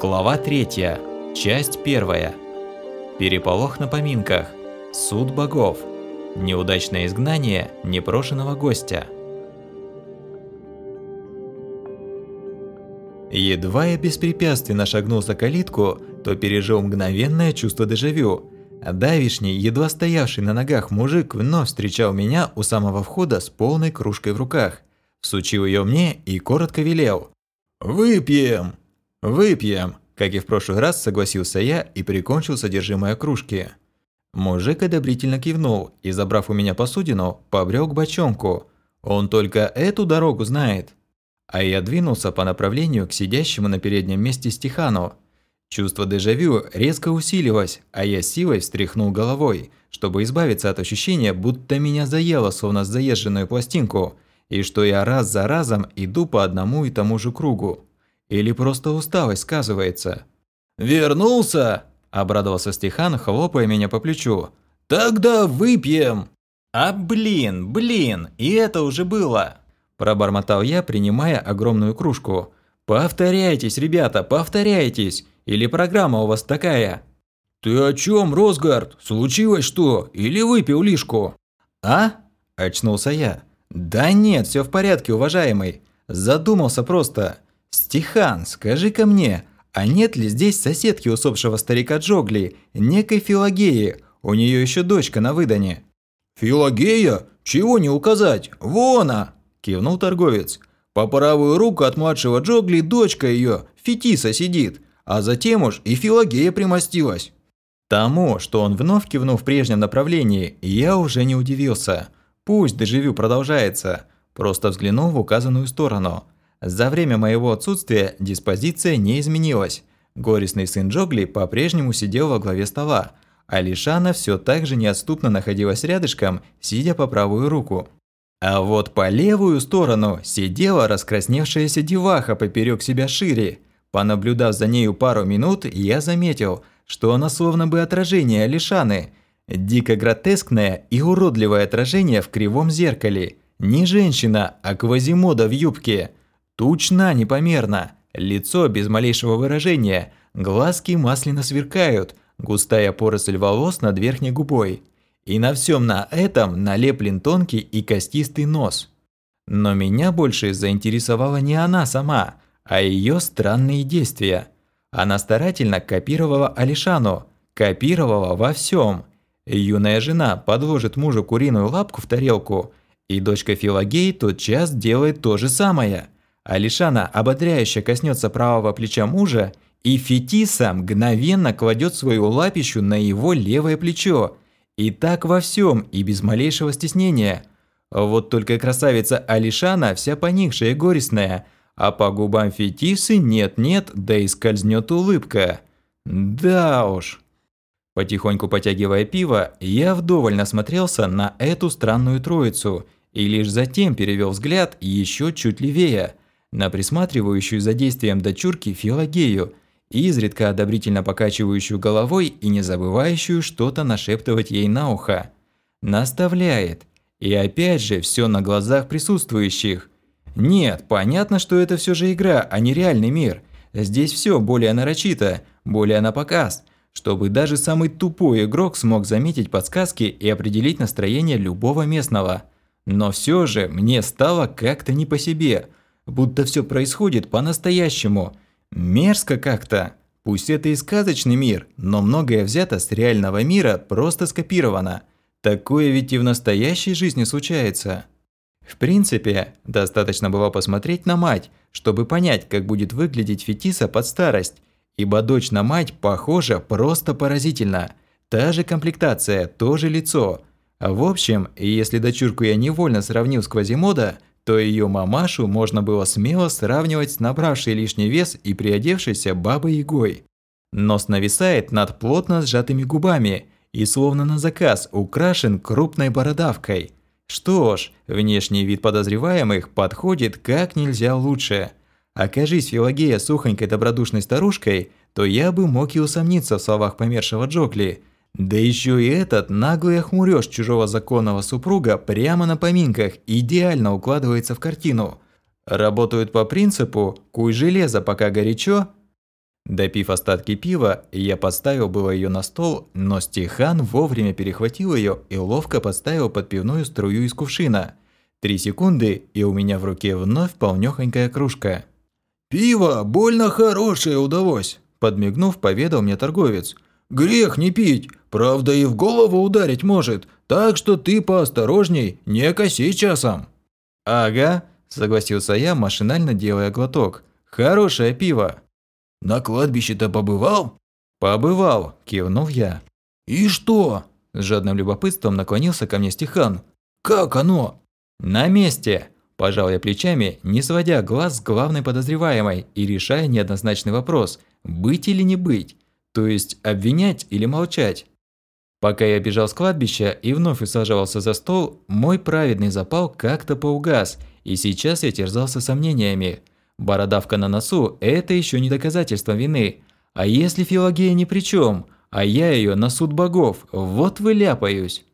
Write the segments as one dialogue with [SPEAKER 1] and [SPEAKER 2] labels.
[SPEAKER 1] Глава 3. Часть 1. Переполох на поминках. Суд богов. Неудачное изгнание непрошенного гостя. Едва я беспрепятственно шагнул за калитку, то пережил мгновенное чувство дежавю. Давишний, едва стоявший на ногах мужик вновь встречал меня у самого входа с полной кружкой в руках. Всучил ее мне и коротко велел. «Выпьем!» «Выпьем!» Как и в прошлый раз, согласился я и прикончил содержимое кружки. Мужик одобрительно кивнул и, забрав у меня посудину, побрел к бочонку. Он только эту дорогу знает. А я двинулся по направлению к сидящему на переднем месте Стихану. Чувство дежавю резко усилилось, а я силой встряхнул головой, чтобы избавиться от ощущения, будто меня заело, словно заезженную пластинку, и что я раз за разом иду по одному и тому же кругу. Или просто усталость сказывается? «Вернулся!» – обрадовался Стихан, хлопая меня по плечу. «Тогда выпьем!» «А блин, блин, и это уже было!» Пробормотал я, принимая огромную кружку. «Повторяйтесь, ребята, повторяйтесь! Или программа у вас такая?» «Ты о чем, Росгард? Случилось что? Или выпил лишку?» «А?» – очнулся я. «Да нет, все в порядке, уважаемый. Задумался просто. «Стихан, скажи-ка мне, а нет ли здесь соседки усопшего старика Джогли, некой Филагеи? У нее еще дочка на выдане». «Филагея? Чего не указать? Вон она!» – кивнул торговец. «По правую руку от младшего Джогли дочка ее, Фетиса, сидит, а затем уж и Филагея примостилась». Тому, что он вновь кивнул в прежнем направлении, я уже не удивился. Пусть дежавю продолжается, просто взглянул в указанную сторону – за время моего отсутствия диспозиция не изменилась. Горестный сын Джогли по-прежнему сидел во главе стола, а Лишана все так же неотступно находилась рядышком, сидя по правую руку. А вот по левую сторону сидела раскрасневшаяся деваха поперек себя шире. Понаблюдав за нею пару минут, я заметил, что она словно бы отражение Алишаны. Дико гротескное и уродливое отражение в кривом зеркале. Не женщина, а квазимода в юбке. Тучна непомерно, лицо без малейшего выражения, глазки масляно сверкают, густая поросль волос над верхней губой. И на всем на этом налеплен тонкий и костистый нос. Но меня больше заинтересовала не она сама, а ее странные действия. Она старательно копировала Алишану, копировала во всем. Юная жена подложит мужу куриную лапку в тарелку, и дочка Филагей тотчас делает то же самое – Алишана ободряюще коснется правого плеча мужа, и Фетиса мгновенно кладет свою лапищу на его левое плечо. И так во всем, и без малейшего стеснения. Вот только красавица Алишана вся поникшая и горестная, а по губам Фетисы нет-нет, да и скользнет улыбка. Да уж. Потихоньку потягивая пиво, я вдоволь насмотрелся на эту странную троицу и лишь затем перевел взгляд еще чуть левее – на присматривающую за действием дочурки Филагею, изредка одобрительно покачивающую головой и не забывающую что-то нашептывать ей на ухо. Наставляет. И опять же, все на глазах присутствующих. Нет, понятно, что это все же игра, а не реальный мир. Здесь все более нарочито, более на показ, чтобы даже самый тупой игрок смог заметить подсказки и определить настроение любого местного. Но все же мне стало как-то не по себе – будто все происходит по-настоящему. Мерзко как-то. Пусть это и сказочный мир, но многое взято с реального мира просто скопировано. Такое ведь и в настоящей жизни случается. В принципе, достаточно было посмотреть на мать, чтобы понять, как будет выглядеть Фетиса под старость. Ибо дочь на мать похожа просто поразительно. Та же комплектация, то же лицо. В общем, если дочурку я невольно сравнил с Квазимода, то ее мамашу можно было смело сравнивать с набравшей лишний вес и приодевшейся бабой-ягой. Нос нависает над плотно сжатыми губами и словно на заказ украшен крупной бородавкой. Что ж, внешний вид подозреваемых подходит как нельзя лучше. Окажись Филагея сухонькой добродушной старушкой, то я бы мог и усомниться в словах помершего Джокли. Да еще и этот наглый охмурёж чужого законного супруга прямо на поминках идеально укладывается в картину. Работают по принципу «куй железо, пока горячо». Допив остатки пива, я поставил было ее на стол, но Стихан вовремя перехватил ее и ловко подставил под пивную струю из кувшина. Три секунды, и у меня в руке вновь полнёхонькая кружка.
[SPEAKER 2] «Пиво больно хорошее удалось», – подмигнув, поведал мне торговец. «Грех не пить, правда и в голову ударить может, так что ты поосторожней, не коси часом».
[SPEAKER 1] «Ага», – согласился я, машинально делая глоток. «Хорошее пиво».
[SPEAKER 2] «На кладбище-то побывал?»
[SPEAKER 1] «Побывал», – кивнул я.
[SPEAKER 2] «И что?»
[SPEAKER 1] – с жадным любопытством наклонился ко мне Стихан.
[SPEAKER 2] «Как оно?»
[SPEAKER 1] «На месте», Пожал я плечами, не сводя глаз с главной подозреваемой и решая неоднозначный вопрос – быть или не быть, то есть обвинять или молчать. Пока я бежал с кладбища и вновь усаживался за стол, мой праведный запал как-то поугас, и сейчас я терзался сомнениями. Бородавка на носу – это еще не доказательство вины. А если Филогея ни при чем, а я ее на суд богов, вот выляпаюсь.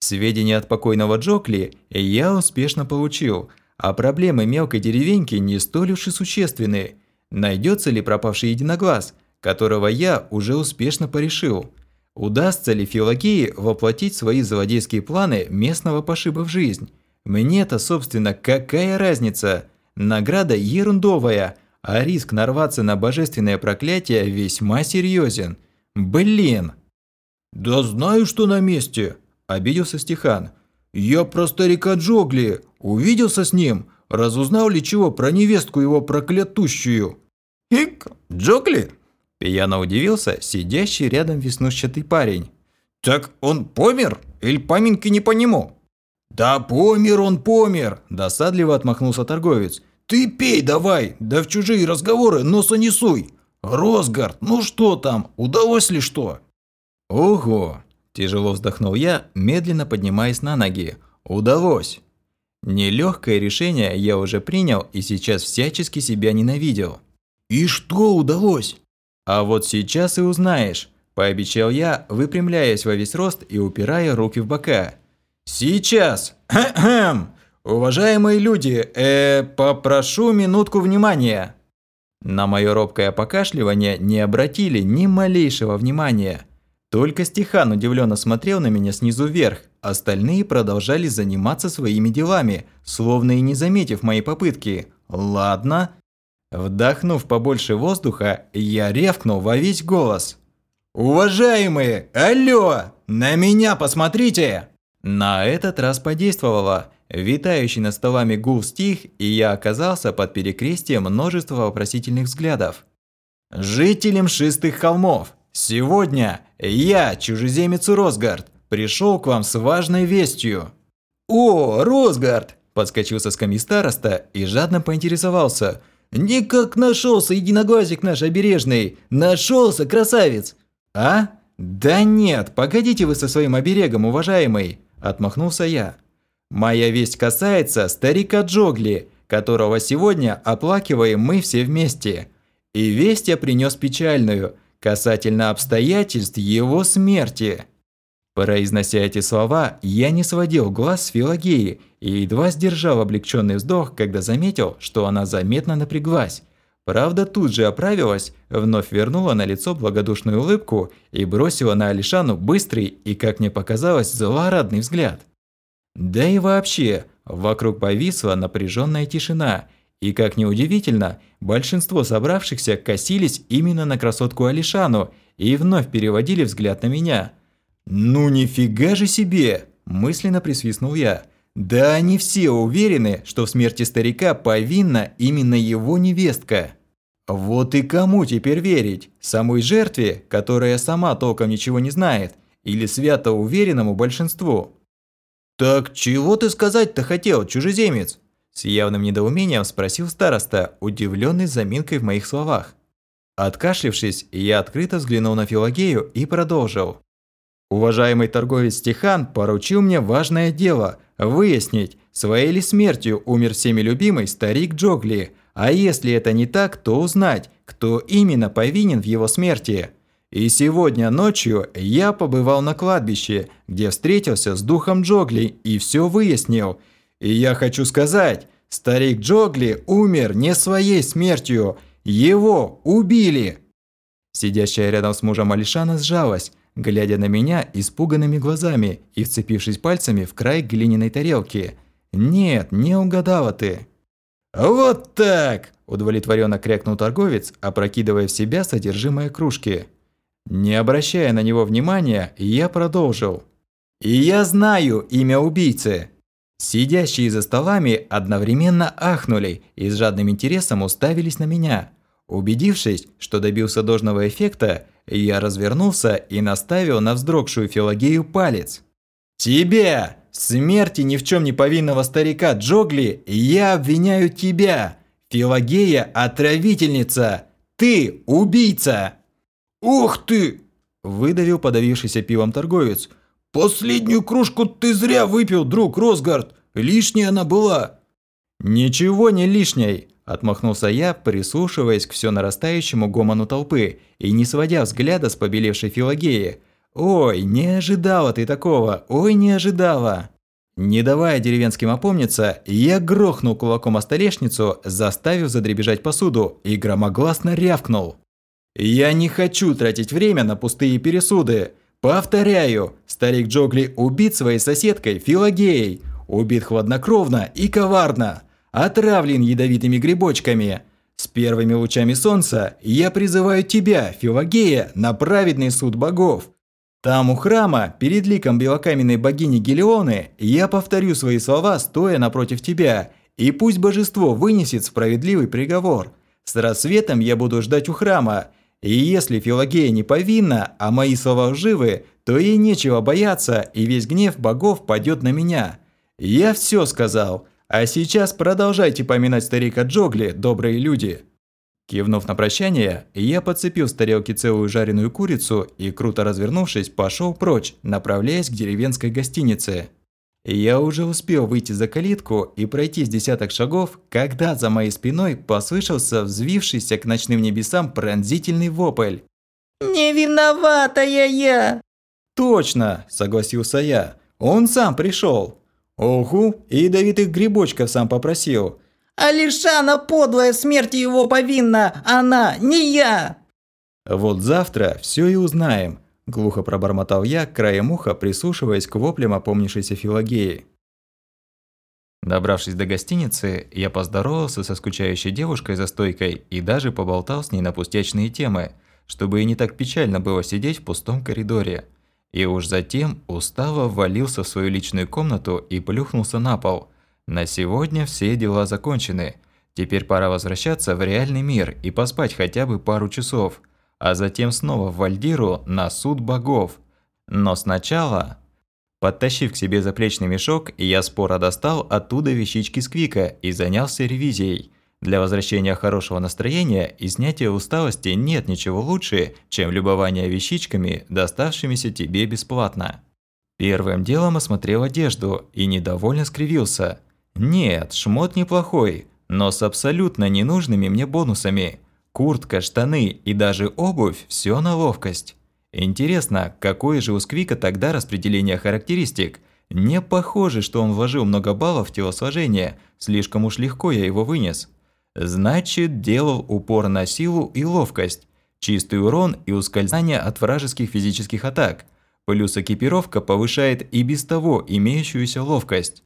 [SPEAKER 1] Сведения от покойного Джокли я успешно получил – а проблемы мелкой деревеньки не столь уж и существенны. Найдется ли пропавший единоглаз, которого я уже успешно порешил? Удастся ли Филокии воплотить свои злодейские планы местного пошиба в жизнь? Мне-то, собственно, какая разница? Награда ерундовая, а риск нарваться на божественное проклятие весьма серьезен. Блин!
[SPEAKER 2] «Да знаю, что на месте!» – обиделся Стихан. «Я про старика Джогли. Увиделся с ним. Разузнал ли чего про невестку его проклятущую?»
[SPEAKER 1] «Ик, Джогли?» Пьяно удивился сидящий рядом веснушчатый парень.
[SPEAKER 2] «Так он помер? Или поминки не по нему?» «Да помер он, помер!» – досадливо отмахнулся торговец. «Ты пей давай, да в чужие разговоры носа не суй! Росгард, ну что там, удалось ли что?»
[SPEAKER 1] «Ого!» Тяжело вздохнул я, медленно поднимаясь на ноги. Удалось. Нелегкое решение я уже принял и сейчас всячески себя ненавидел.
[SPEAKER 2] «И что удалось?»
[SPEAKER 1] «А вот сейчас и узнаешь», – пообещал я, выпрямляясь во весь рост и упирая руки в бока. «Сейчас! Уважаемые люди, э, попрошу минутку внимания!» На мое робкое покашливание не обратили ни малейшего внимания – только Стихан удивленно смотрел на меня снизу вверх, остальные продолжали заниматься своими делами, словно и не заметив моей попытки. Ладно. Вдохнув побольше воздуха, я ревкнул во весь голос. «Уважаемые, алло! На меня посмотрите!» На этот раз подействовало. Витающий над столами гул стих, и я оказался под перекрестием множества вопросительных взглядов. «Жителям шестых холмов, Сегодня я, чужеземец Росгард, пришел к вам с важной вестью.
[SPEAKER 2] О, Росгард!
[SPEAKER 1] Подскочил со скамьи староста и жадно поинтересовался.
[SPEAKER 2] «Никак нашелся единоглазик наш обережный! Нашелся, красавец!»
[SPEAKER 1] «А? Да нет, погодите вы со своим оберегом, уважаемый!» Отмахнулся я. «Моя весть касается старика Джогли, которого сегодня оплакиваем мы все вместе. И весть я принес печальную – касательно обстоятельств его смерти. Произнося эти слова, я не сводил глаз с Филагеи и едва сдержал облегченный вздох, когда заметил, что она заметно напряглась. Правда, тут же оправилась, вновь вернула на лицо благодушную улыбку и бросила на Алишану быстрый и, как мне показалось, злорадный взгляд. Да и вообще, вокруг повисла напряженная тишина – и, как ни удивительно, большинство собравшихся косились именно на красотку Алишану и вновь переводили взгляд на меня. «Ну нифига же себе!» – мысленно присвистнул я. «Да они все уверены, что в смерти старика повинна именно его невестка». Вот и кому теперь верить? Самой жертве, которая сама толком ничего не знает, или свято уверенному большинству? «Так чего ты сказать-то хотел, чужеземец?» С явным недоумением спросил староста, удивленный заминкой в моих словах. Откашлившись, я открыто взглянул на Филогею и продолжил. Уважаемый торговец Стихан поручил мне важное дело – выяснить, своей ли смертью умер всеми любимый старик Джогли, а если это не так, то узнать, кто именно повинен в его смерти. И сегодня ночью я побывал на кладбище, где встретился с духом Джогли и все выяснил. И я хочу сказать, старик Джогли умер не своей смертью, его убили. Сидящая рядом с мужем Алишана сжалась, глядя на меня испуганными глазами и вцепившись пальцами в край глиняной тарелки. «Нет, не угадала ты». «Вот так!» – удовлетворенно крякнул торговец, опрокидывая в себя содержимое кружки. Не обращая на него внимания, я продолжил. «И я знаю имя убийцы!» Сидящие за столами одновременно ахнули и с жадным интересом уставились на меня. Убедившись, что добился должного эффекта, я развернулся и наставил на вздрогшую Филагею палец. «Тебя! Смерти ни в чем не повинного старика Джогли я обвиняю тебя! Филагея – отравительница! Ты – убийца!»
[SPEAKER 2] «Ух ты!»
[SPEAKER 1] – выдавил подавившийся пивом торговец.
[SPEAKER 2] «Последнюю кружку ты зря выпил, друг Росгард! Лишняя она была!»
[SPEAKER 1] «Ничего не лишней!» – отмахнулся я, прислушиваясь к все нарастающему гомону толпы и не сводя взгляда с побелевшей Филагеи. «Ой, не ожидала ты такого! Ой, не ожидала!» Не давая деревенским опомниться, я грохнул кулаком о столешницу, заставив задребежать посуду, и громогласно рявкнул. «Я не хочу тратить время на пустые пересуды. Повторяю, старик Джогли убит своей соседкой Филагеей, убит хладнокровно и коварно, отравлен ядовитыми грибочками. С первыми лучами солнца я призываю тебя, Филагея, на праведный суд богов. Там у храма, перед ликом белокаменной богини Гелионы, я повторю свои слова, стоя напротив тебя, и пусть божество вынесет справедливый приговор. С рассветом я буду ждать у храма, и если Филагея не повинна, а мои слова живы, то ей нечего бояться, и весь гнев богов падет на меня. Я все сказал, а сейчас продолжайте поминать старика Джогли, добрые люди». Кивнув на прощание, я подцепил с тарелки целую жареную курицу и, круто развернувшись, пошел прочь, направляясь к деревенской гостинице. Я уже успел выйти за калитку и пройти с десяток шагов, когда за моей спиной послышался взвившийся к ночным небесам пронзительный вопль.
[SPEAKER 3] «Не виноватая я!»
[SPEAKER 1] «Точно!» – согласился я. «Он сам пришел. «Оху, и ядовитых грибочков сам попросил».
[SPEAKER 3] «Алишана подлая смерти его повинна, она, не я!»
[SPEAKER 1] «Вот завтра все и узнаем», – глухо пробормотал я, краем уха прислушиваясь к воплям опомнившейся Филагеи. Добравшись до гостиницы, я поздоровался со скучающей девушкой за стойкой и даже поболтал с ней на пустячные темы, чтобы и не так печально было сидеть в пустом коридоре. И уж затем устало ввалился в свою личную комнату и плюхнулся на пол. На сегодня все дела закончены. Теперь пора возвращаться в реальный мир и поспать хотя бы пару часов, а затем снова в Вальдиру на суд богов. Но сначала... Подтащив к себе заплечный мешок, я споро достал оттуда вещички Сквика и занялся ревизией – для возвращения хорошего настроения и снятия усталости нет ничего лучше, чем любование вещичками, доставшимися тебе бесплатно. Первым делом осмотрел одежду и недовольно скривился. Нет, шмот неплохой, но с абсолютно ненужными мне бонусами. Куртка, штаны и даже обувь – все на ловкость. Интересно, какое же у Сквика тогда распределение характеристик? Не похоже, что он вложил много баллов в телосложение, слишком уж легко я его вынес. Значит, делал упор на силу и ловкость, чистый урон и ускользание от вражеских физических атак. Плюс экипировка повышает и без того имеющуюся ловкость.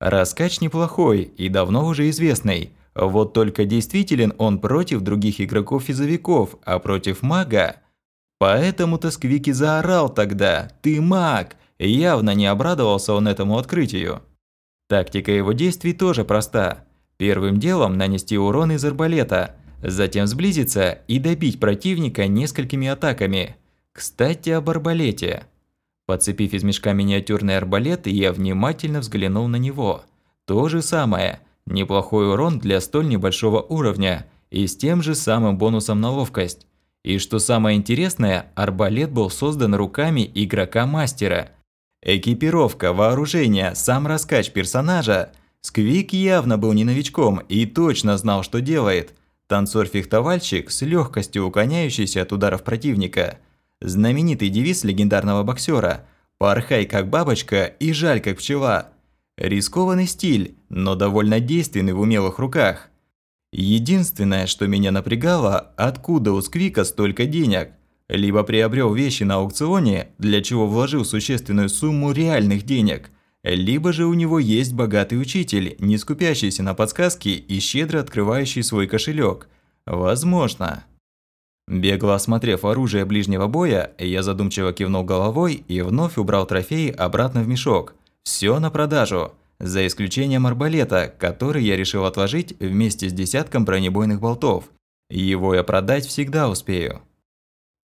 [SPEAKER 1] Раскач неплохой и давно уже известный. Вот только действителен он против других игроков-физовиков, а против мага. Поэтому-то Сквики заорал тогда «Ты маг!» Явно не обрадовался он этому открытию. Тактика его действий тоже проста. Первым делом нанести урон из арбалета, затем сблизиться и добить противника несколькими атаками. Кстати, об арбалете. Подцепив из мешка миниатюрный арбалет, я внимательно взглянул на него. То же самое. Неплохой урон для столь небольшого уровня и с тем же самым бонусом на ловкость. И что самое интересное, арбалет был создан руками игрока-мастера. Экипировка, вооружение, сам раскач персонажа – Сквик явно был не новичком и точно знал, что делает. Танцор-фехтовальщик с легкостью уклоняющийся от ударов противника. Знаменитый девиз легендарного боксера «Порхай как бабочка и жаль как пчела». Рискованный стиль, но довольно действенный в умелых руках. Единственное, что меня напрягало, откуда у Сквика столько денег. Либо приобрел вещи на аукционе, для чего вложил существенную сумму реальных денег, либо же у него есть богатый учитель, не скупящийся на подсказки и щедро открывающий свой кошелек. Возможно. Бегло осмотрев оружие ближнего боя, я задумчиво кивнул головой и вновь убрал трофеи обратно в мешок. Все на продажу, за исключением арбалета, который я решил отложить вместе с десятком бронебойных болтов. Его я продать всегда успею.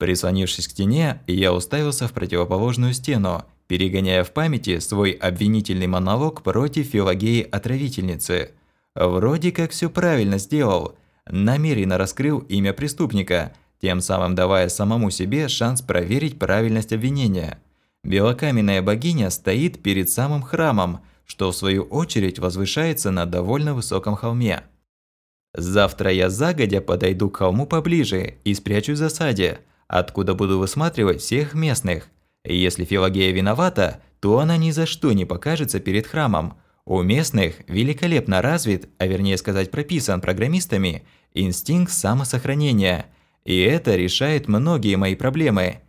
[SPEAKER 1] Прислонившись к стене, я уставился в противоположную стену перегоняя в памяти свой обвинительный монолог против Филагеи-отравительницы. Вроде как все правильно сделал, намеренно раскрыл имя преступника, тем самым давая самому себе шанс проверить правильность обвинения. Белокаменная богиня стоит перед самым храмом, что в свою очередь возвышается на довольно высоком холме. Завтра я загодя подойду к холму поближе и спрячусь в засаде, откуда буду высматривать всех местных – если Филагея виновата, то она ни за что не покажется перед храмом. У местных великолепно развит, а вернее сказать прописан программистами, инстинкт самосохранения. И это решает многие мои проблемы.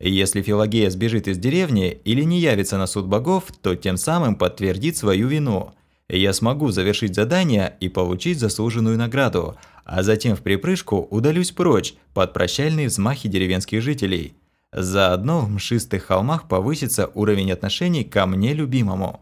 [SPEAKER 1] Если Филагея сбежит из деревни или не явится на суд богов, то тем самым подтвердит свою вину. Я смогу завершить задание и получить заслуженную награду, а затем в припрыжку удалюсь прочь под прощальные взмахи деревенских жителей. Заодно в мшистых холмах повысится уровень отношений ко мне любимому.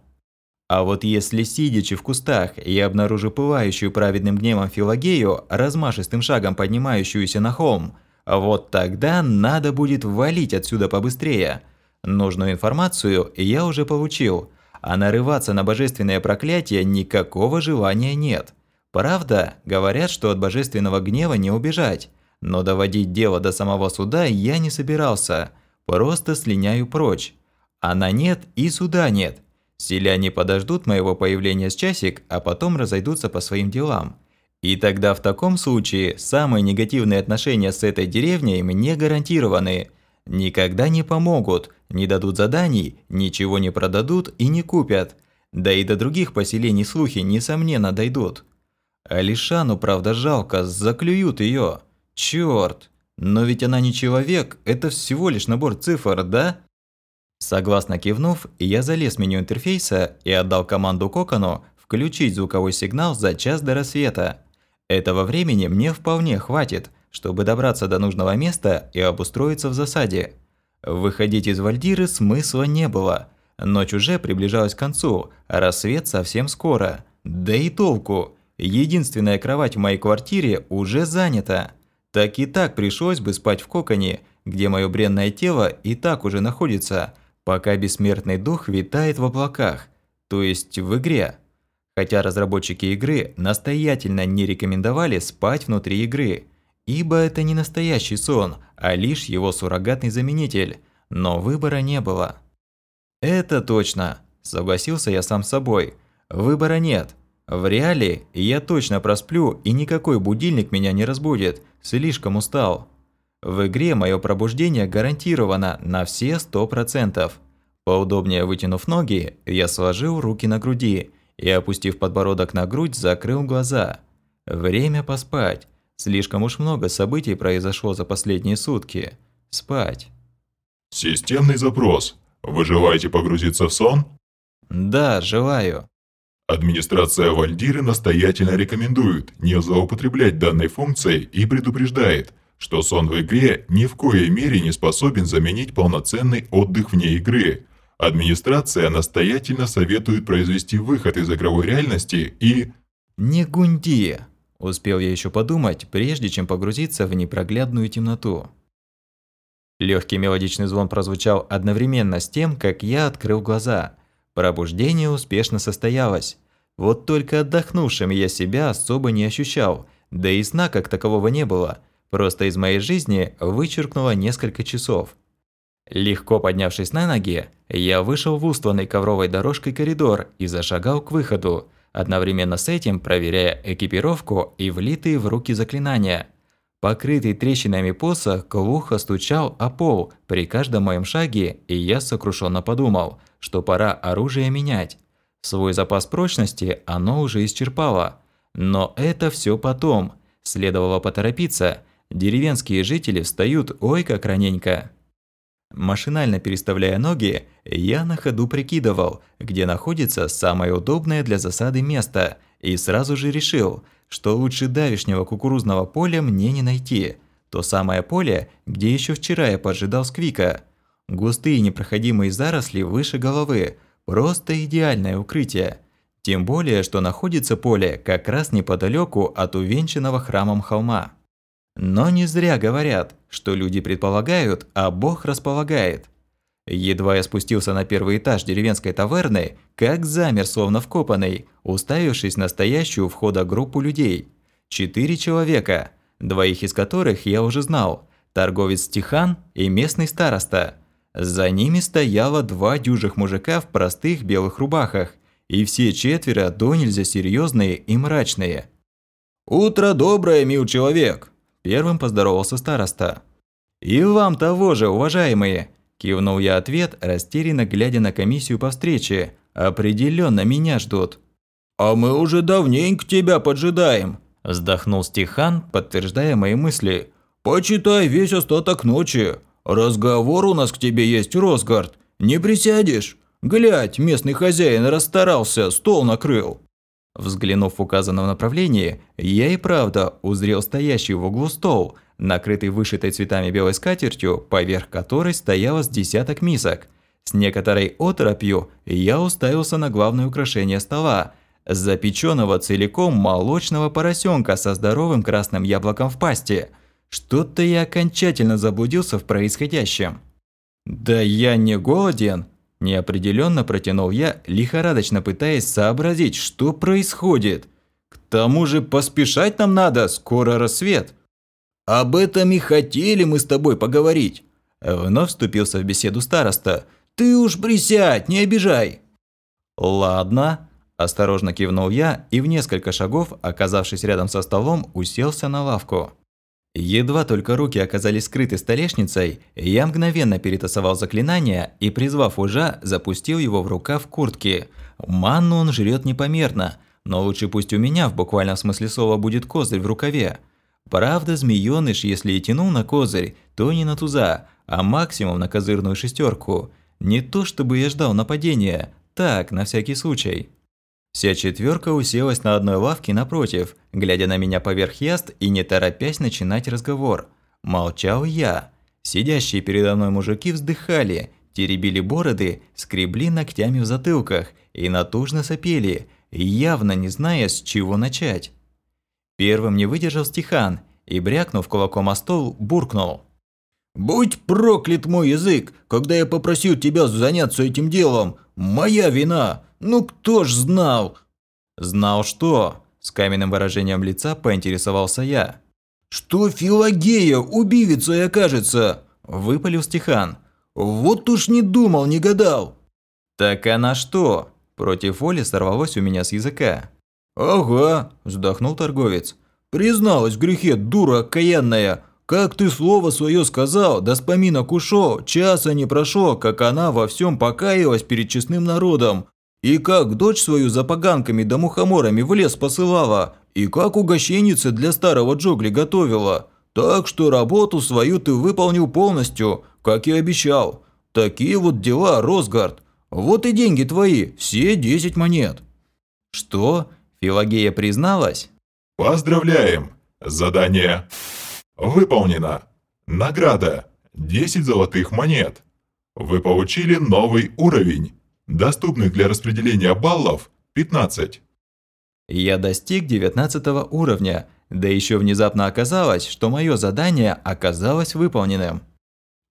[SPEAKER 1] А вот если, сидячи в кустах, я обнаружу пылающую праведным гневом Филагею, размашистым шагом поднимающуюся на холм, вот тогда надо будет валить отсюда побыстрее. Нужную информацию я уже получил, а нарываться на божественное проклятие никакого желания нет. Правда, говорят, что от божественного гнева не убежать. Но доводить дело до самого суда я не собирался, просто слиняю прочь. Она нет и суда нет. Селяне подождут моего появления с часик, а потом разойдутся по своим делам. И тогда в таком случае самые негативные отношения с этой деревней мне гарантированы. Никогда не помогут, не дадут заданий, ничего не продадут и не купят. Да и до других поселений слухи, несомненно, дойдут. Алишану, правда, жалко, заклюют ее. Чёрт, но ведь она не человек, это всего лишь набор цифр, да? Согласно кивнув, я залез в меню интерфейса и отдал команду Кокону включить звуковой сигнал за час до рассвета. Этого времени мне вполне хватит, чтобы добраться до нужного места и обустроиться в засаде. Выходить из Вальдиры смысла не было. Ночь уже приближалась к концу, рассвет совсем скоро. Да и толку. Единственная кровать в моей квартире уже занята так и так пришлось бы спать в коконе, где мое бренное тело и так уже находится, пока бессмертный дух витает в облаках, то есть в игре. Хотя разработчики игры настоятельно не рекомендовали спать внутри игры, ибо это не настоящий сон, а лишь его суррогатный заменитель, но выбора не было. «Это точно», – согласился я сам с собой. «Выбора нет. В реале я точно просплю, и никакой будильник меня не разбудит, слишком устал. В игре мое пробуждение гарантировано на все 100%. Поудобнее вытянув ноги, я сложил руки на груди и, опустив подбородок на грудь, закрыл глаза. Время поспать. Слишком уж много событий произошло за последние сутки. Спать.
[SPEAKER 4] Системный запрос. Вы желаете погрузиться в сон?
[SPEAKER 1] Да, желаю.
[SPEAKER 4] Администрация Вальдиры настоятельно рекомендует не злоупотреблять данной функцией и предупреждает, что сон в игре ни в коей мере не способен заменить полноценный отдых вне игры. Администрация настоятельно советует произвести выход из игровой реальности и...
[SPEAKER 1] «Не гунди!» – успел я еще подумать, прежде чем погрузиться в непроглядную темноту. Легкий мелодичный звон прозвучал одновременно с тем, как я открыл глаза – Пробуждение успешно состоялось. Вот только отдохнувшим я себя особо не ощущал, да и сна как такового не было. Просто из моей жизни вычеркнуло несколько часов. Легко поднявшись на ноги, я вышел в устланный ковровой дорожкой коридор и зашагал к выходу, одновременно с этим проверяя экипировку и влитые в руки заклинания. Покрытый трещинами посох глухо стучал о пол при каждом моем шаге, и я сокрушенно подумал, что пора оружие менять. Свой запас прочности оно уже исчерпало. Но это все потом. Следовало поторопиться. Деревенские жители встают ой как раненько. Машинально переставляя ноги, я на ходу прикидывал, где находится самое удобное для засады место, и сразу же решил, что лучше давишнего кукурузного поля мне не найти. То самое поле, где еще вчера я поджидал сквика. Густые непроходимые заросли выше головы, просто идеальное укрытие. Тем более, что находится поле как раз неподалеку от увенчанного храмом холма. Но не зря говорят, что люди предполагают, а Бог располагает. Едва я спустился на первый этаж деревенской таверны, как замер словно вкопанный, уставившись на стоящую входа группу людей. Четыре человека, двоих из которых я уже знал – торговец Тихан и местный староста. За ними стояло два дюжих мужика в простых белых рубахах, и все четверо до нельзя серьезные и мрачные.
[SPEAKER 2] «Утро доброе, мил человек!»
[SPEAKER 1] Первым поздоровался староста. «И вам того же, уважаемые!» Кивнул я ответ, растерянно глядя на комиссию по встрече. «Определенно меня ждут».
[SPEAKER 2] «А мы уже давненько тебя поджидаем», –
[SPEAKER 1] вздохнул Стихан, подтверждая мои мысли.
[SPEAKER 2] «Почитай весь остаток ночи. Разговор у нас к тебе есть, Росгард. Не присядешь? Глядь, местный хозяин расстарался, стол накрыл».
[SPEAKER 1] Взглянув в указанном направлении, я и правда узрел стоящий в углу стол, накрытый вышитой цветами белой скатертью, поверх которой стояло с десяток мисок. С некоторой оторопью я уставился на главное украшение стола – запеченного целиком молочного поросенка со здоровым красным яблоком в пасти. Что-то я окончательно заблудился в происходящем. «Да я не голоден!» Неопределенно протянул я, лихорадочно пытаясь сообразить, что происходит. К тому же поспешать нам надо, скоро рассвет.
[SPEAKER 2] Об этом и хотели мы с тобой поговорить.
[SPEAKER 1] Вновь вступился в беседу староста.
[SPEAKER 2] Ты уж присядь, не обижай.
[SPEAKER 1] Ладно. Осторожно кивнул я и в несколько шагов, оказавшись рядом со столом, уселся на лавку. Едва только руки оказались скрыты столешницей, я мгновенно перетасовал заклинание и, призвав ужа, запустил его в рукав куртки. Манну он жрет непомерно, но лучше пусть у меня в буквальном смысле слова будет козырь в рукаве. Правда, змеёныш, если и тянул на козырь, то не на туза, а максимум на козырную шестерку. Не то чтобы я ждал нападения, так, на всякий случай. Вся четверка уселась на одной лавке напротив, глядя на меня поверх яст и не торопясь начинать разговор. Молчал я. Сидящие передо мной мужики вздыхали, теребили бороды, скребли ногтями в затылках и натужно сопели, явно не зная, с чего начать. Первым не выдержал стихан и, брякнув кулаком о стол, буркнул.
[SPEAKER 2] «Будь проклят мой язык, когда я попросил тебя заняться этим делом! Моя вина! Ну кто ж знал?»
[SPEAKER 1] «Знал что?» – с каменным выражением лица поинтересовался я.
[SPEAKER 2] «Что Филагея убивица и окажется?»
[SPEAKER 1] – выпалил Стихан.
[SPEAKER 2] «Вот уж не думал, не гадал!»
[SPEAKER 1] «Так она что?» – против воли сорвалось у меня с языка.
[SPEAKER 2] «Ага», – вздохнул торговец. «Призналась в грехе, дура окаянная. Как ты слово свое сказал, да с поминок ушел, часа не прошло, как она во всем покаялась перед честным народом. И как дочь свою за поганками да мухоморами в лес посылала, и как угощенницы для старого Джогли готовила. Так что работу свою ты выполнил полностью, как и обещал. Такие вот дела, Росгард. Вот и деньги твои, все 10 монет».
[SPEAKER 1] «Что? Филагея призналась?»
[SPEAKER 4] «Поздравляем! Задание выполнено. Награда – 10 золотых монет. Вы получили новый уровень. Доступных для распределения баллов – 15.
[SPEAKER 1] Я достиг 19 уровня, да еще внезапно оказалось, что мое задание оказалось выполненным.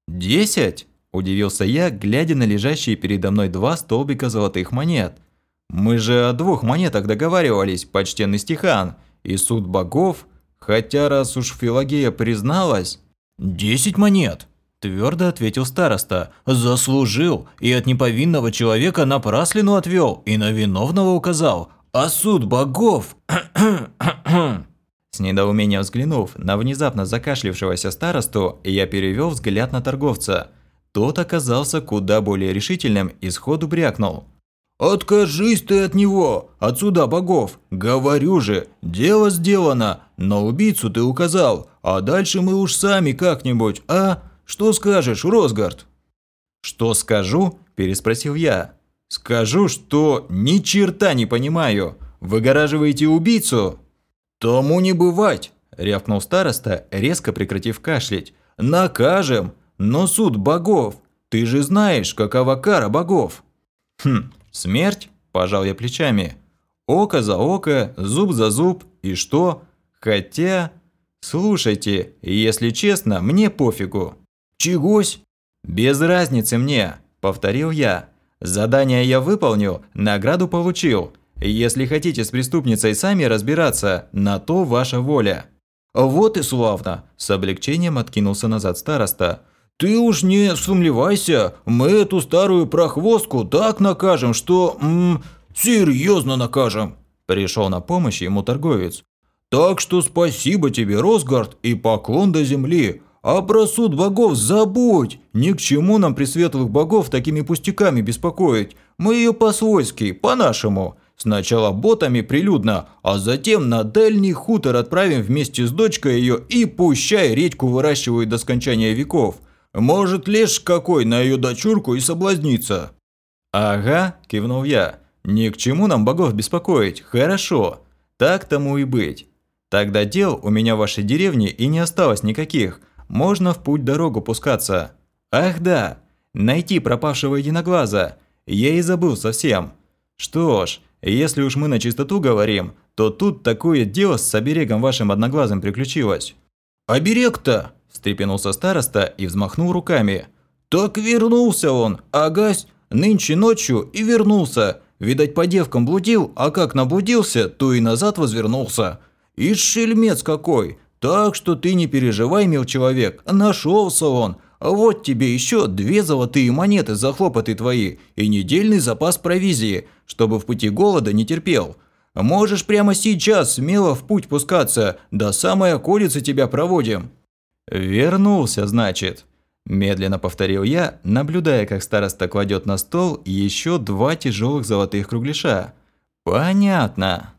[SPEAKER 1] «Десять?» – удивился я, глядя на лежащие передо мной два столбика золотых монет. «Мы же о двух монетах договаривались, почтенный Стихан, и суд богов, хотя раз уж Филагея призналась...»
[SPEAKER 2] «Десять монет!»
[SPEAKER 1] Твердо ответил староста. «Заслужил, и от неповинного человека напраслину отвел, и на виновного указал. А суд богов...» С недоумением взглянув на внезапно закашлившегося старосту, я перевел взгляд на торговца. Тот оказался куда более решительным и сходу брякнул.
[SPEAKER 2] «Откажись ты от него, отсюда богов! Говорю же, дело сделано, на убийцу ты указал, а дальше мы уж сами как-нибудь, а? Что скажешь, Росгард?»
[SPEAKER 1] «Что скажу?» – переспросил я. «Скажу, что ни черта не понимаю. Выгораживаете убийцу?»
[SPEAKER 2] «Тому не бывать!»
[SPEAKER 1] – рявкнул староста, резко прекратив кашлять.
[SPEAKER 2] «Накажем! Но суд богов! Ты же знаешь, какова кара богов!»
[SPEAKER 1] «Хм, смерть?» – пожал я плечами. «Око за око, зуб за зуб, и что? Хотя...» «Слушайте, если честно, мне пофигу».
[SPEAKER 2] «Чегось?»
[SPEAKER 1] «Без разницы мне», – повторил я. «Задание я выполнил, награду получил. Если хотите с преступницей сами разбираться, на то ваша воля».
[SPEAKER 2] «Вот и славно!» – с облегчением откинулся назад староста. «Ты уж не сомневайся, мы эту старую прохвостку так накажем, что... М серьезно накажем!» Пришел на помощь ему торговец. «Так что спасибо тебе, Росгард, и поклон до земли. А про суд богов забудь! Ни к чему нам пресветлых богов такими пустяками беспокоить. Мы ее по-свойски, по-нашему. Сначала ботами прилюдно, а затем на дальний хутор отправим вместе с дочкой ее и пущай редьку выращивают до скончания веков. Может, лишь какой на ее дочурку и соблазнится».
[SPEAKER 1] «Ага», – кивнул я. «Ни к чему нам богов беспокоить, хорошо. Так тому и быть. Тогда дел у меня в вашей деревне и не осталось никаких. Можно в путь дорогу пускаться. Ах да, найти пропавшего единоглаза. Я и забыл совсем. Что ж, если уж мы на чистоту говорим, то тут такое дело с оберегом вашим одноглазым приключилось».
[SPEAKER 2] «Оберег-то?» – встрепенулся староста и взмахнул руками. «Так вернулся он, агась, нынче ночью и вернулся. Видать, по девкам блудил, а как наблудился, то и назад возвернулся. И шельмец какой! Так что ты не переживай, мил человек, нашелся он. Вот тебе еще две золотые монеты за хлопоты твои и недельный запас провизии, чтобы в пути голода не терпел. Можешь прямо сейчас смело в путь пускаться, до самой околицы тебя проводим».
[SPEAKER 1] «Вернулся, значит», – медленно повторил я, наблюдая, как староста кладет на стол еще два тяжелых золотых кругляша. «Понятно».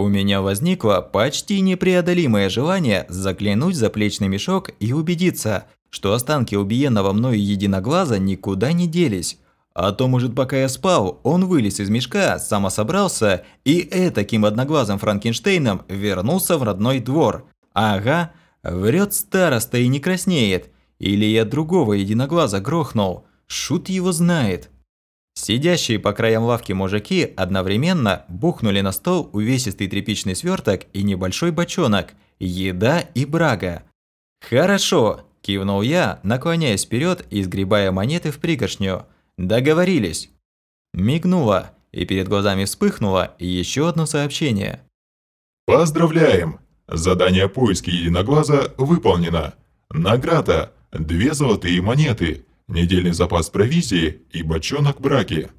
[SPEAKER 1] У меня возникло почти непреодолимое желание заглянуть за плечный мешок и убедиться, что останки убиенного мною единоглаза никуда не делись. А то, может, пока я спал, он вылез из мешка, самособрался и этаким одноглазым Франкенштейном вернулся в родной двор. Ага, врет староста и не краснеет. Или я другого единоглаза грохнул. Шут его знает. Сидящие по краям лавки мужики одновременно бухнули на стол увесистый тряпичный сверток и небольшой бочонок, еда и брага. «Хорошо», – кивнул я, наклоняясь вперед и сгребая монеты в пригоршню. «Договорились». Мигнуло, и перед глазами вспыхнуло еще одно сообщение.
[SPEAKER 4] Поздравляем! Задание поиски единоглаза выполнено. Награда – две золотые монеты – недельный запас провизии и бочонок браки.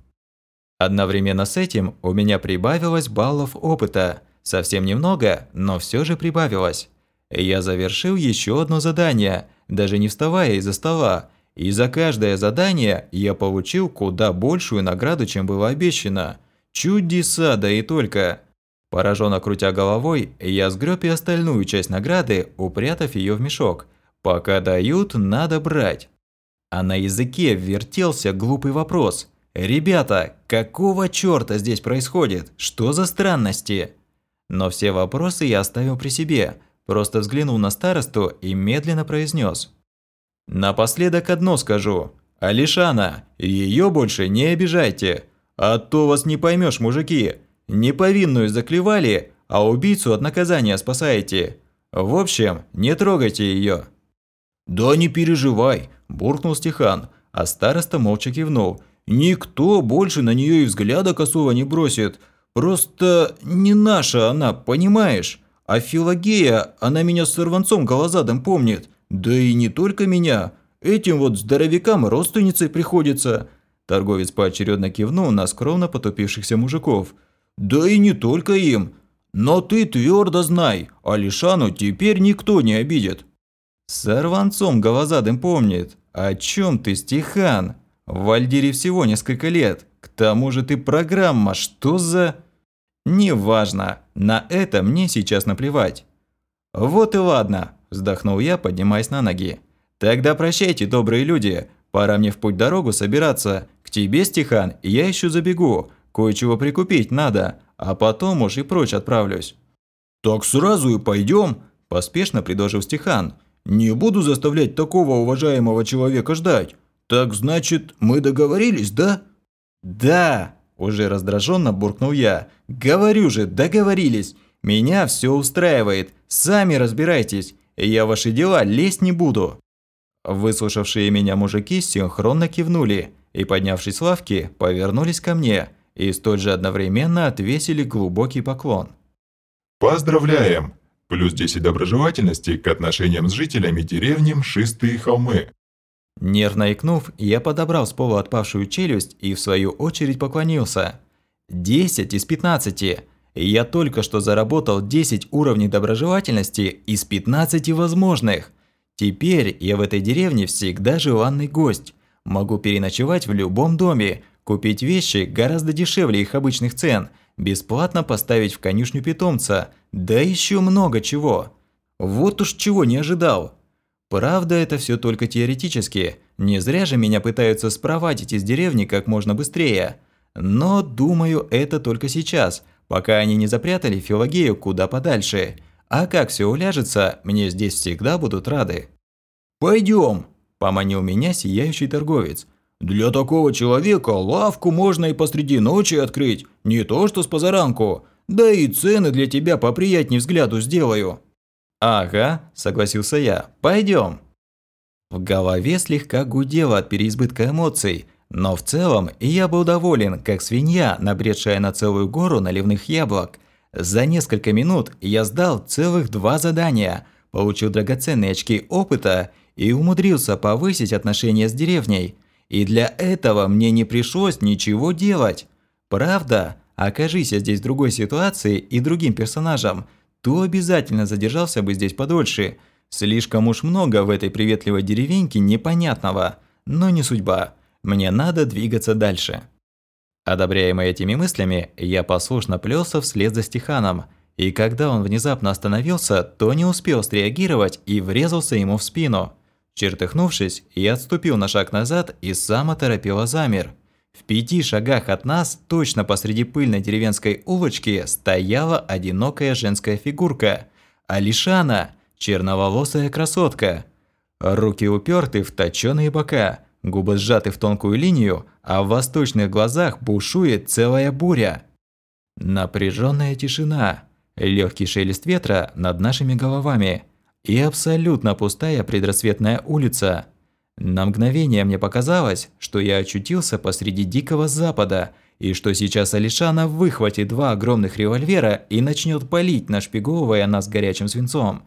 [SPEAKER 1] Одновременно с этим у меня прибавилось баллов опыта. Совсем немного, но все же прибавилось. Я завершил еще одно задание, даже не вставая из-за стола. И за каждое задание я получил куда большую награду, чем было обещано. Чудеса, да и только. Пораженно крутя головой, я сгреб и остальную часть награды, упрятав ее в мешок. Пока дают, надо брать. А на языке вертелся глупый вопрос. «Ребята, какого чёрта здесь происходит? Что за странности?» Но все вопросы я оставил при себе, просто взглянул на старосту и медленно произнес: «Напоследок одно скажу. Алишана, её больше не обижайте, а то вас не поймешь, мужики. Неповинную заклевали, а убийцу от наказания спасаете. В общем, не трогайте её».
[SPEAKER 2] «Да не переживай, буркнул Стихан, а староста молча кивнул. «Никто больше на нее и взгляда косого не бросит. Просто не наша она, понимаешь? А Филагея, она меня с сорванцом голозадом помнит. Да и не только меня. Этим вот здоровякам родственницей приходится». Торговец поочередно кивнул на скромно потупившихся мужиков. «Да и не только им. Но ты твердо знай, Алишану теперь никто не обидит.
[SPEAKER 1] Сорванцом головозадым помнит. О чем ты, Стихан? В Вальдире всего несколько лет. К тому же ты программа, что за... Неважно, на это мне сейчас наплевать. Вот и ладно, вздохнул я, поднимаясь на ноги. Тогда прощайте, добрые люди. Пора мне в путь дорогу собираться. К тебе, Стихан, я еще забегу. Кое-чего прикупить надо, а потом уж и прочь отправлюсь.
[SPEAKER 2] Так сразу и пойдем, поспешно предложил Стихан. Не буду заставлять такого уважаемого человека ждать. Так значит, мы договорились, да?
[SPEAKER 1] Да, уже раздраженно буркнул я. Говорю же, договорились. Меня все устраивает. Сами разбирайтесь. Я ваши дела лезть не буду. Выслушавшие меня мужики синхронно кивнули и, поднявшись с лавки, повернулись ко мне и столь же одновременно отвесили глубокий поклон.
[SPEAKER 4] Поздравляем! Плюс 10 доброжелательности к отношениям с жителями деревни Мшистые холмы.
[SPEAKER 1] Нервно икнув, я подобрал с пола отпавшую челюсть и в свою очередь поклонился. 10 из 15. Я только что заработал 10 уровней доброжелательности из 15 возможных. Теперь я в этой деревне всегда желанный гость. Могу переночевать в любом доме, купить вещи гораздо дешевле их обычных цен, бесплатно поставить в конюшню питомца, да еще много чего. Вот уж чего не ожидал. Правда, это все только теоретически. Не зря же меня пытаются спровадить из деревни как можно быстрее. Но, думаю, это только сейчас, пока они не запрятали Филогею куда подальше. А как все уляжется, мне здесь всегда будут рады.
[SPEAKER 2] Пойдем,
[SPEAKER 1] поманил меня сияющий торговец.
[SPEAKER 2] Для такого человека лавку можно и посреди ночи открыть, не то что с позаранку. Да и цены для тебя поприятней взгляду сделаю.
[SPEAKER 1] Ага, согласился я. Пойдем. В голове слегка гудело от переизбытка эмоций, но в целом я был доволен, как свинья, набредшая на целую гору наливных яблок. За несколько минут я сдал целых два задания, получил драгоценные очки опыта и умудрился повысить отношения с деревней – и для этого мне не пришлось ничего делать. Правда, окажись я здесь в другой ситуации и другим персонажем, то обязательно задержался бы здесь подольше. Слишком уж много в этой приветливой деревеньке непонятного. Но не судьба. Мне надо двигаться дальше. Одобряемый этими мыслями, я послушно плелся вслед за Стиханом, и когда он внезапно остановился, то не успел среагировать и врезался ему в спину. Чертыхнувшись, я отступил на шаг назад и сам замер. В пяти шагах от нас, точно посреди пыльной деревенской улочки, стояла одинокая женская фигурка. Алишана, черноволосая красотка. Руки уперты в точёные бока, губы сжаты в тонкую линию, а в восточных глазах бушует целая буря. Напряженная тишина, легкий шелест ветра над нашими головами – и абсолютно пустая предрассветная улица. На мгновение мне показалось, что я очутился посреди дикого запада, и что сейчас Алишана выхватит два огромных револьвера и начнет палить, нашпиговывая нас горячим свинцом.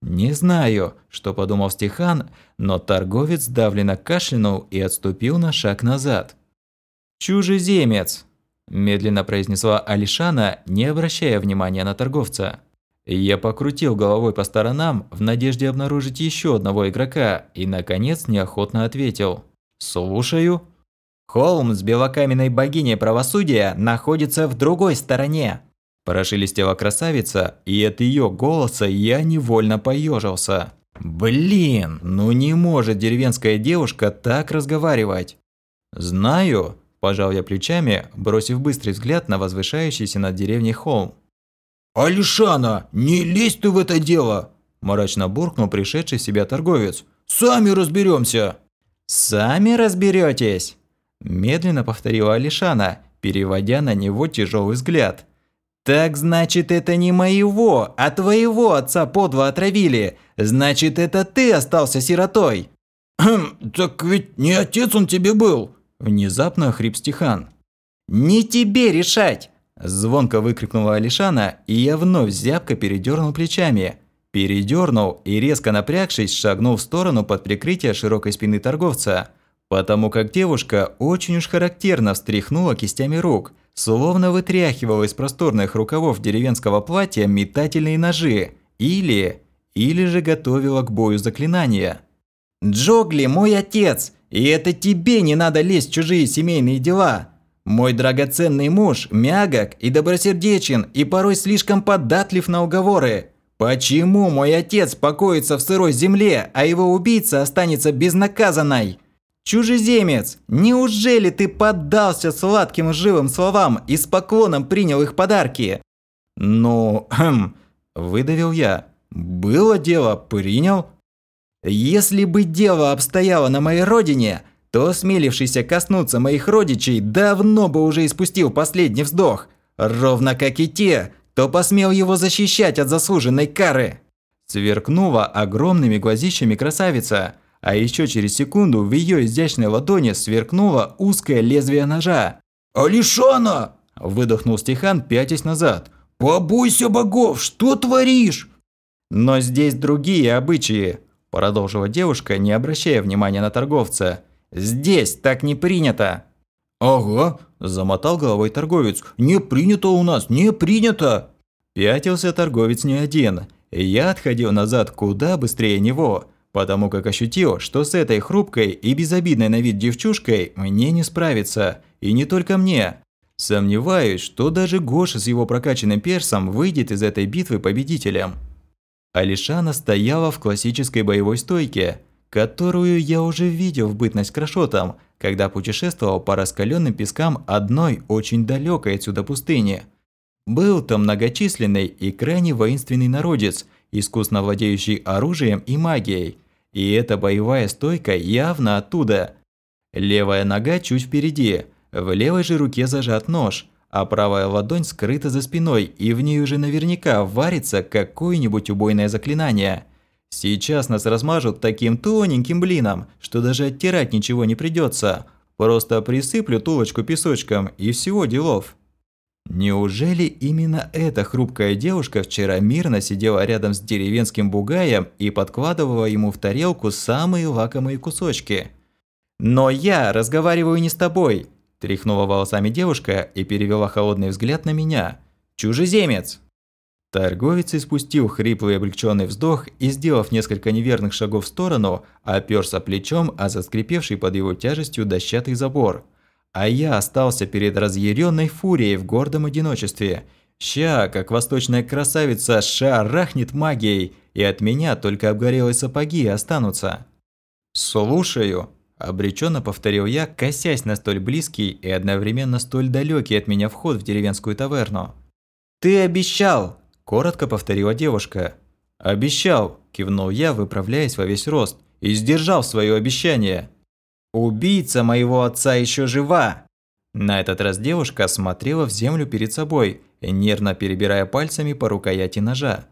[SPEAKER 1] Не знаю, что подумал Стихан, но торговец давленно кашлянул и отступил на шаг назад. «Чужеземец!» – медленно произнесла Алишана, не обращая внимания на торговца. Я покрутил головой по сторонам в надежде обнаружить еще одного игрока и, наконец, неохотно ответил. «Слушаю». «Холм с белокаменной богиней правосудия находится в другой стороне», Прошелестела красавица, и от ее голоса я невольно поежился. Блин, ну не может деревенская девушка так разговаривать. Знаю, пожал я плечами, бросив быстрый взгляд на возвышающийся над деревней холм.
[SPEAKER 2] «Алишана, не лезь ты в это дело!» – мрачно буркнул пришедший в себя торговец. «Сами разберемся!»
[SPEAKER 1] «Сами разберетесь!» – медленно повторила Алишана, переводя на него тяжелый взгляд. «Так значит, это не моего, а твоего отца подло отравили. Значит, это ты остался сиротой!»
[SPEAKER 2] «Хм, так ведь не отец он тебе был!»
[SPEAKER 1] – внезапно хрип Стихан. «Не тебе решать! Звонко выкрикнула Алишана, и я вновь зябко передернул плечами. Передернул и, резко напрягшись, шагнул в сторону под прикрытие широкой спины торговца. Потому как девушка очень уж характерно встряхнула кистями рук, словно вытряхивала из просторных рукавов деревенского платья метательные ножи или... или же готовила к бою заклинания. «Джогли мой отец, и это тебе не надо лезть в чужие семейные дела. Мой драгоценный муж мягок и добросердечен и порой слишком податлив на уговоры. Почему мой отец покоится в сырой земле, а его убийца останется безнаказанной? Чужеземец, неужели ты поддался сладким живым словам и с поклоном принял их подарки? Ну, хм, выдавил я. Было дело, принял. Если бы дело обстояло на моей родине, то осмелившийся коснуться моих родичей давно бы уже испустил последний вздох, ровно как и те, кто посмел его защищать от заслуженной кары. Сверкнула огромными глазищами красавица, а еще через секунду в ее изящной ладони сверкнуло узкое лезвие ножа.
[SPEAKER 2] «Алишана!»
[SPEAKER 1] – выдохнул Стихан, пятясь назад.
[SPEAKER 2] «Побойся богов, что творишь?»
[SPEAKER 1] «Но здесь другие обычаи», – продолжила девушка, не обращая внимания на торговца. «Здесь так не принято».
[SPEAKER 2] «Ага», –
[SPEAKER 1] замотал головой торговец.
[SPEAKER 2] «Не принято у нас, не принято!»
[SPEAKER 1] Пятился торговец не один. Я отходил назад куда быстрее него, потому как ощутил, что с этой хрупкой и безобидной на вид девчушкой мне не справиться. И не только мне. Сомневаюсь, что даже Гоша с его прокачанным персом выйдет из этой битвы победителем. Алишана стояла в классической боевой стойке, которую я уже видел в бытность крошотом, когда путешествовал по раскаленным пескам одной очень далекой отсюда пустыни. Был там многочисленный и крайне воинственный народец, искусно владеющий оружием и магией. И эта боевая стойка явно оттуда. Левая нога чуть впереди, в левой же руке зажат нож, а правая ладонь скрыта за спиной, и в ней уже наверняка варится какое-нибудь убойное заклинание – Сейчас нас размажут таким тоненьким блином, что даже оттирать ничего не придется. Просто присыплю тулочку песочком и всего делов. Неужели именно эта хрупкая девушка вчера мирно сидела рядом с деревенским бугаем и подкладывала ему в тарелку самые лакомые кусочки? «Но я разговариваю не с тобой», – тряхнула волосами девушка и перевела холодный взгляд на меня. «Чужеземец!» Торговец испустил хриплый облегченный вздох и, сделав несколько неверных шагов в сторону, оперся плечом о заскрипевший под его тяжестью дощатый забор. А я остался перед разъяренной фурией в гордом одиночестве. Ща, как восточная красавица, шарахнет магией, и от меня только обгорелые сапоги останутся. «Слушаю», – обреченно повторил я, косясь на столь близкий и одновременно столь далекий от меня вход в деревенскую таверну. «Ты обещал!» Коротко повторила девушка. «Обещал», – кивнул я, выправляясь во весь рост, – «и сдержал свое обещание». «Убийца моего отца еще жива!» На этот раз девушка смотрела в землю перед собой, нервно перебирая пальцами по рукояти ножа.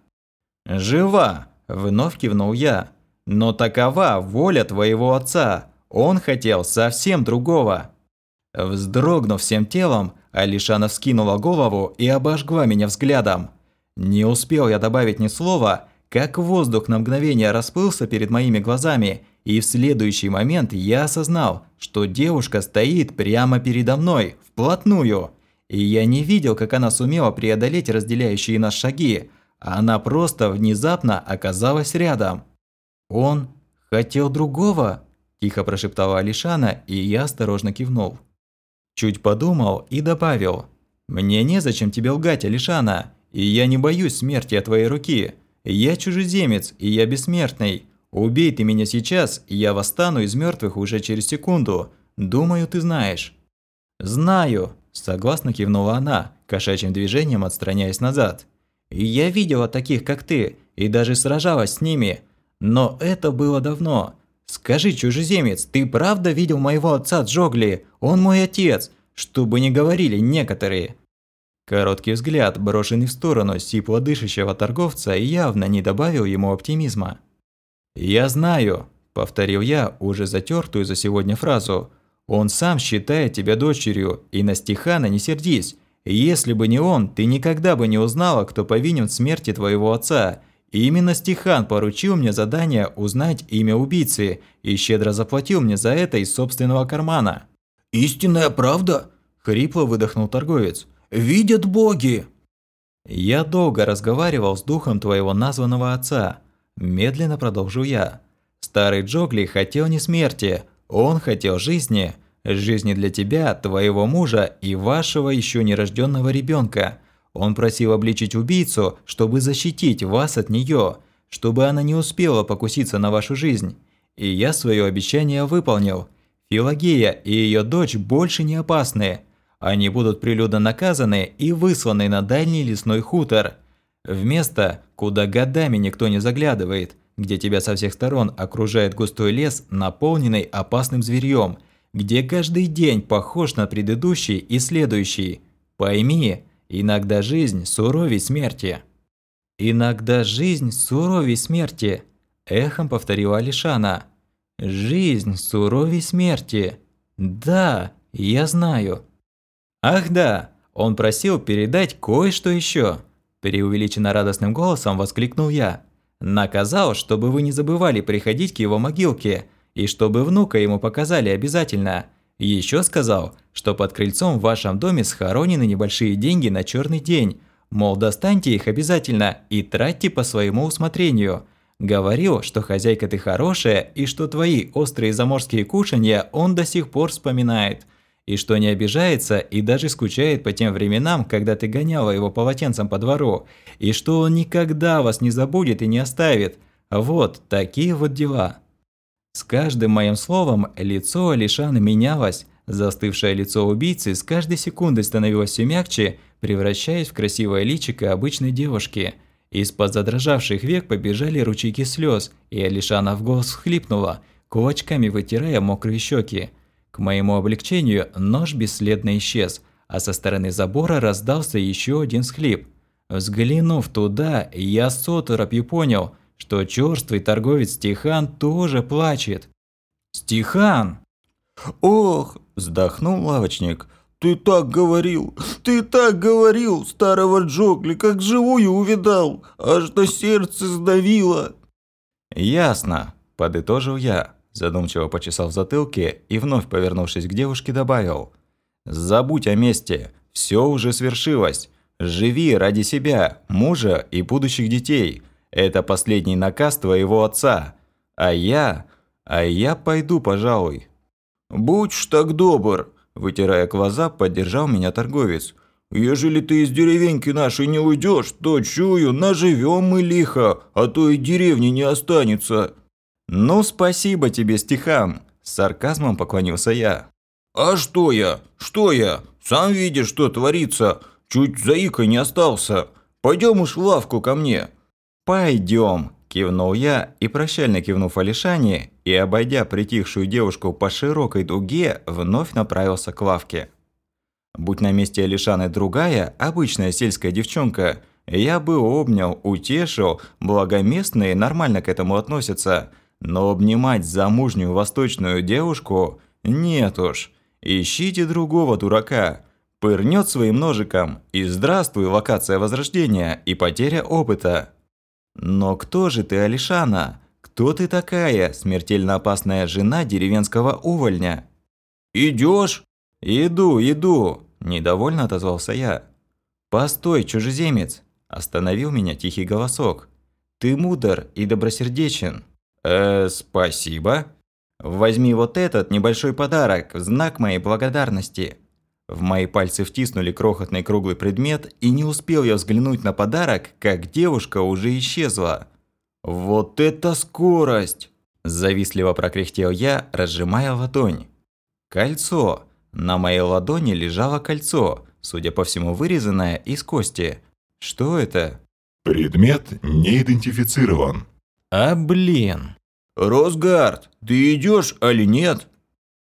[SPEAKER 1] «Жива!» – вновь кивнул я. «Но такова воля твоего отца. Он хотел совсем другого». Вздрогнув всем телом, Алишана вскинула голову и обожгла меня взглядом. Не успел я добавить ни слова, как воздух на мгновение расплылся перед моими глазами, и в следующий момент я осознал, что девушка стоит прямо передо мной, вплотную. И я не видел, как она сумела преодолеть разделяющие нас шаги, а она просто внезапно оказалась рядом. «Он хотел другого?» – тихо прошептала Алишана, и я осторожно кивнул. Чуть подумал и добавил. «Мне незачем тебе лгать, Алишана. И я не боюсь смерти от твоей руки. Я чужеземец, и я бессмертный. Убей ты меня сейчас, и я восстану из мертвых уже через секунду. Думаю, ты знаешь». «Знаю», – согласно кивнула она, кошачьим движением отстраняясь назад. «И я видела таких, как ты, и даже сражалась с ними. Но это было давно. Скажи, чужеземец, ты правда видел моего отца Джогли? Он мой отец, чтобы не говорили некоторые». Короткий взгляд, брошенный в сторону сипло дышащего торговца, явно не добавил ему оптимизма. «Я знаю», – повторил я уже затертую за сегодня фразу. «Он сам считает тебя дочерью, и на Стихана не сердись. Если бы не он, ты никогда бы не узнала, кто повинен в смерти твоего отца, Именно Стихан поручил мне задание узнать имя убийцы и щедро заплатил мне за это из собственного кармана.
[SPEAKER 2] «Истинная правда?» – хрипло выдохнул торговец. «Видят боги!»
[SPEAKER 1] «Я долго разговаривал с духом твоего названного отца», – медленно продолжил я. «Старый Джогли хотел не смерти, он хотел жизни, жизни для тебя, твоего мужа и вашего еще нерожденного ребенка. Он просил обличить убийцу, чтобы защитить вас от нее, чтобы она не успела покуситься на вашу жизнь. И я свое обещание выполнил. Филагея и ее дочь больше не опасны. Они будут прилюдно наказаны и высланы на дальний лесной хутор. В место, куда годами никто не заглядывает, где тебя со всех сторон окружает густой лес, наполненный опасным зверьем, где каждый день похож на предыдущий и следующий. Пойми, Иногда жизнь суровей смерти. Иногда жизнь суровей смерти, эхом повторила Алишана. Жизнь суровей смерти. Да, я знаю. Ах да, он просил передать кое-что еще. Преувеличенно радостным голосом воскликнул я. Наказал, чтобы вы не забывали приходить к его могилке, и чтобы внука ему показали обязательно. Еще сказал, что под крыльцом в вашем доме схоронены небольшие деньги на черный день. Мол, достаньте их обязательно и тратьте по своему усмотрению. Говорил, что хозяйка ты хорошая и что твои острые заморские кушанья он до сих пор вспоминает. И что не обижается и даже скучает по тем временам, когда ты гоняла его полотенцем по двору. И что он никогда вас не забудет и не оставит. Вот такие вот дела. С каждым моим словом лицо Алишана менялось, застывшее лицо убийцы с каждой секундой становилось все мягче, превращаясь в красивое личико обычной девушки. Из-под задрожавших век побежали ручейки слез, и Алишана в голос всхлипнула, кулачками вытирая мокрые щеки. К моему облегчению нож бесследно исчез, а со стороны забора раздался еще один схлип. Взглянув туда, я с оторопью понял – что чёрствый торговец Стихан тоже плачет. «Стихан!»
[SPEAKER 2] «Ох!» – вздохнул лавочник. «Ты так говорил, ты так говорил, старого Джогли, как живую увидал, аж до сердце сдавило!»
[SPEAKER 1] «Ясно», – подытожил я, задумчиво почесал в затылке и вновь повернувшись к девушке добавил. «Забудь о месте, все уже свершилось. Живи ради себя, мужа и будущих детей. Это последний наказ твоего отца. А я... А я пойду, пожалуй».
[SPEAKER 2] «Будь ж так добр», – вытирая глаза, поддержал меня торговец. «Ежели ты из деревеньки нашей не уйдешь, то, чую, наживем мы лихо, а то и деревни не останется».
[SPEAKER 1] «Ну, спасибо тебе, стихам», – с сарказмом поклонился я.
[SPEAKER 2] «А что я? Что я? Сам видишь, что творится. Чуть заикой не остался. Пойдем уж в лавку ко мне».
[SPEAKER 1] «Пойдем!» – кивнул я и, прощально кивнув Алишане и обойдя притихшую девушку по широкой дуге, вновь направился к лавке. Будь на месте Алишаны другая, обычная сельская девчонка, я бы обнял, утешил, благо местные нормально к этому относятся, но обнимать замужнюю восточную девушку – нет уж. Ищите другого дурака. Пырнет своим ножиком, и здравствуй, локация возрождения и потеря опыта. «Но кто же ты, Алишана? Кто ты такая, смертельно опасная жена деревенского увольня?»
[SPEAKER 2] «Идёшь?»
[SPEAKER 1] «Иду, иду», – недовольно отозвался я. «Постой, чужеземец!» – остановил меня тихий голосок. «Ты мудр и добросердечен». «Э, спасибо. Возьми вот этот небольшой подарок в знак моей благодарности». В мои пальцы втиснули крохотный круглый предмет, и не успел я взглянуть на подарок, как девушка уже исчезла. «Вот это скорость!» – завистливо прокряхтел я, разжимая ладонь. «Кольцо!» На моей ладони лежало кольцо, судя по всему вырезанное из кости. Что это?
[SPEAKER 4] Предмет не идентифицирован.
[SPEAKER 1] А блин.
[SPEAKER 2] Росгард, ты идешь, али нет?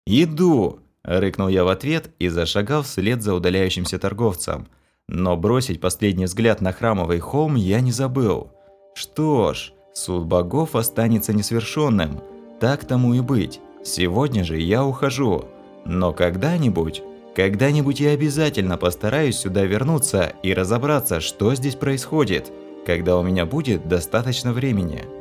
[SPEAKER 1] Иду. Рыкнул я в ответ и зашагал вслед за удаляющимся торговцем. Но бросить последний взгляд на храмовый холм я не забыл. Что ж, суд богов останется несвершенным. Так тому и быть. Сегодня же я ухожу. Но когда-нибудь, когда-нибудь я обязательно постараюсь сюда вернуться и разобраться, что здесь происходит. когда у меня будет достаточно времени.